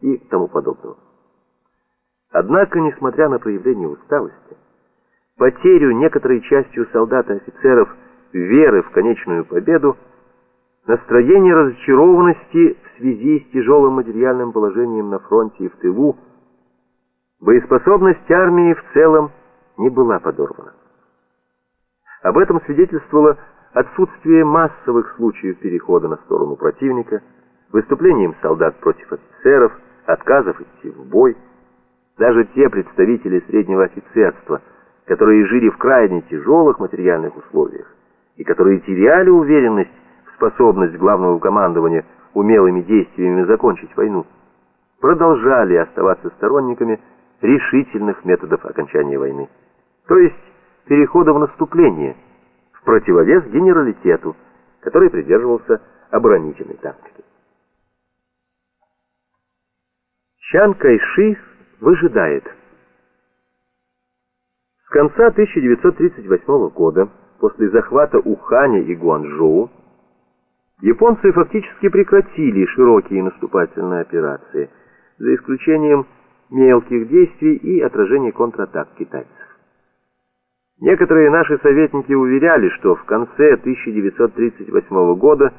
и тому подобного. Однако, несмотря на проявление усталости, потерю некоторой частью солдат и офицеров веры в конечную победу, настроение разочарованности в связи с тяжелым материальным положением на фронте и в тылу, боеспособность армии в целом не была подорвана. Об этом свидетельствовало отсутствие массовых случаев перехода на сторону противника, выступлением солдат против офицеров, отказов идти в бой. Даже те представители среднего офицерства, которые жили в крайне тяжелых материальных условиях и которые теряли уверенность в способность главного командования умелыми действиями закончить войну, продолжали оставаться сторонниками решительных методов окончания войны, то есть перехода в наступление, в противовес генералитету, который придерживался оборонительной тактики. Чан Кайши выжидает. С конца 1938 года, после захвата Уханя и Гуанчжоу, японцы фактически прекратили широкие наступательные операции, за исключением мелких действий и отражения контратак китайцев. Некоторые наши советники уверяли, что в конце 1938 года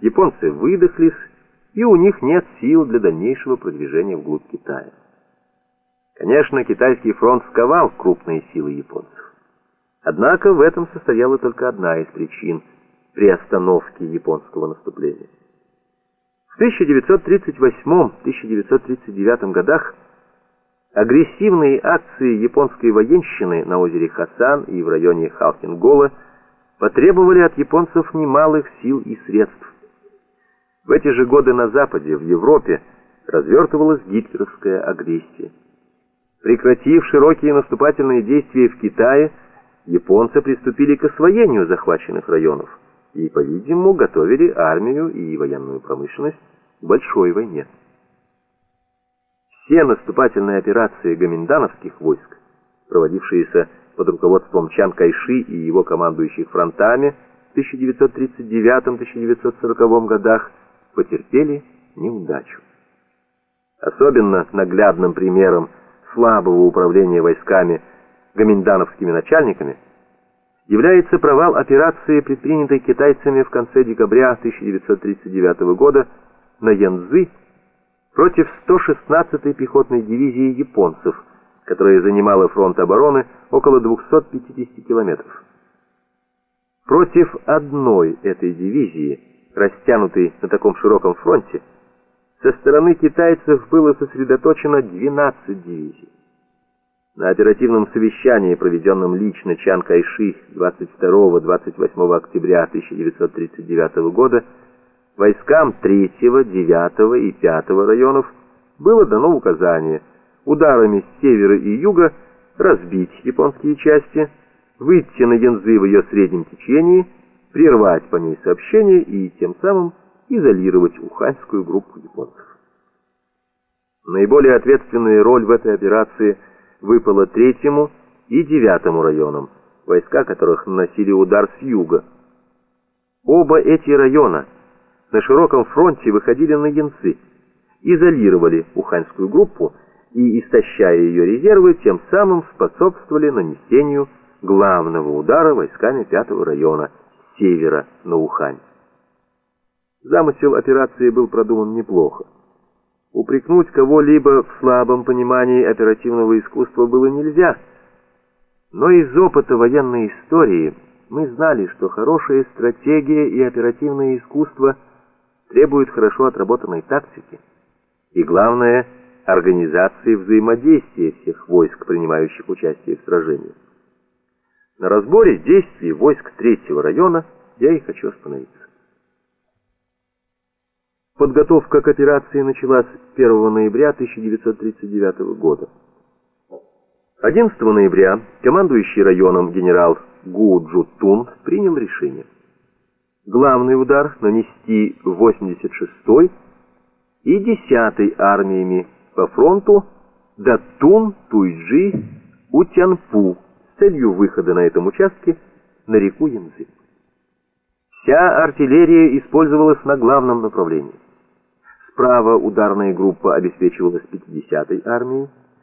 японцы выдохлись, и у них нет сил для дальнейшего продвижения вглубь Китая. Конечно, китайский фронт сковал крупные силы японцев. Однако в этом состояла только одна из причин приостановки японского наступления. В 1938-1939 годах Агрессивные акции японской военщины на озере Хасан и в районе Халкингола потребовали от японцев немалых сил и средств. В эти же годы на Западе, в Европе, развертывалась гитлеровская агрессия. Прекратив широкие наступательные действия в Китае, японцы приступили к освоению захваченных районов и, по-видимому, готовили армию и военную промышленность к большой войне. Все наступательные операции гоминдановских войск, проводившиеся под руководством Чан Кайши и его командующих фронтами в 1939-1940 годах, потерпели неудачу. Особенно наглядным примером слабого управления войсками гоминдановскими начальниками является провал операции, предпринятой китайцами в конце декабря 1939 года на Янзы против 116-й пехотной дивизии японцев, которая занимала фронт обороны около 250 километров. Против одной этой дивизии, растянутой на таком широком фронте, со стороны китайцев было сосредоточено 12 дивизий. На оперативном совещании, проведенном лично Чан Кайши 22-28 октября 1939 года, Войскам 3, 9 и 5 районов было дано указание ударами с севера и юга разбить японские части, выйти на Янзы в ее среднем течении, прервать по ней сообщение и тем самым изолировать уханьскую группу японцев. Наиболее ответственная роль в этой операции выпала третьему и девятому районам, войска которых наносили удар с юга. Оба эти района – на широком фронте выходили на Янцы, изолировали уханьскую группу и, истощая ее резервы, тем самым способствовали нанесению главного удара войсками 5 района севера на Ухань. Замысел операции был продуман неплохо. Упрекнуть кого-либо в слабом понимании оперативного искусства было нельзя, но из опыта военной истории мы знали, что хорошая стратегия и оперативное искусство – требует хорошо отработанной тактики и, главное, организации взаимодействия всех войск, принимающих участие в сражении. На разборе действий войск третьего района я и хочу остановиться. Подготовка к операции началась 1 ноября 1939 года. 11 ноября командующий районом генерал Гу Джутун принял решение главный удар нанести 86-й и 10-й армиями по фронту до Тун-Туйджи Утянпу целью выхода на этом участке на реку Янзы. Вся артиллерия использовалась на главном направлении. Справа ударная группа обеспечивалась 50-й армией,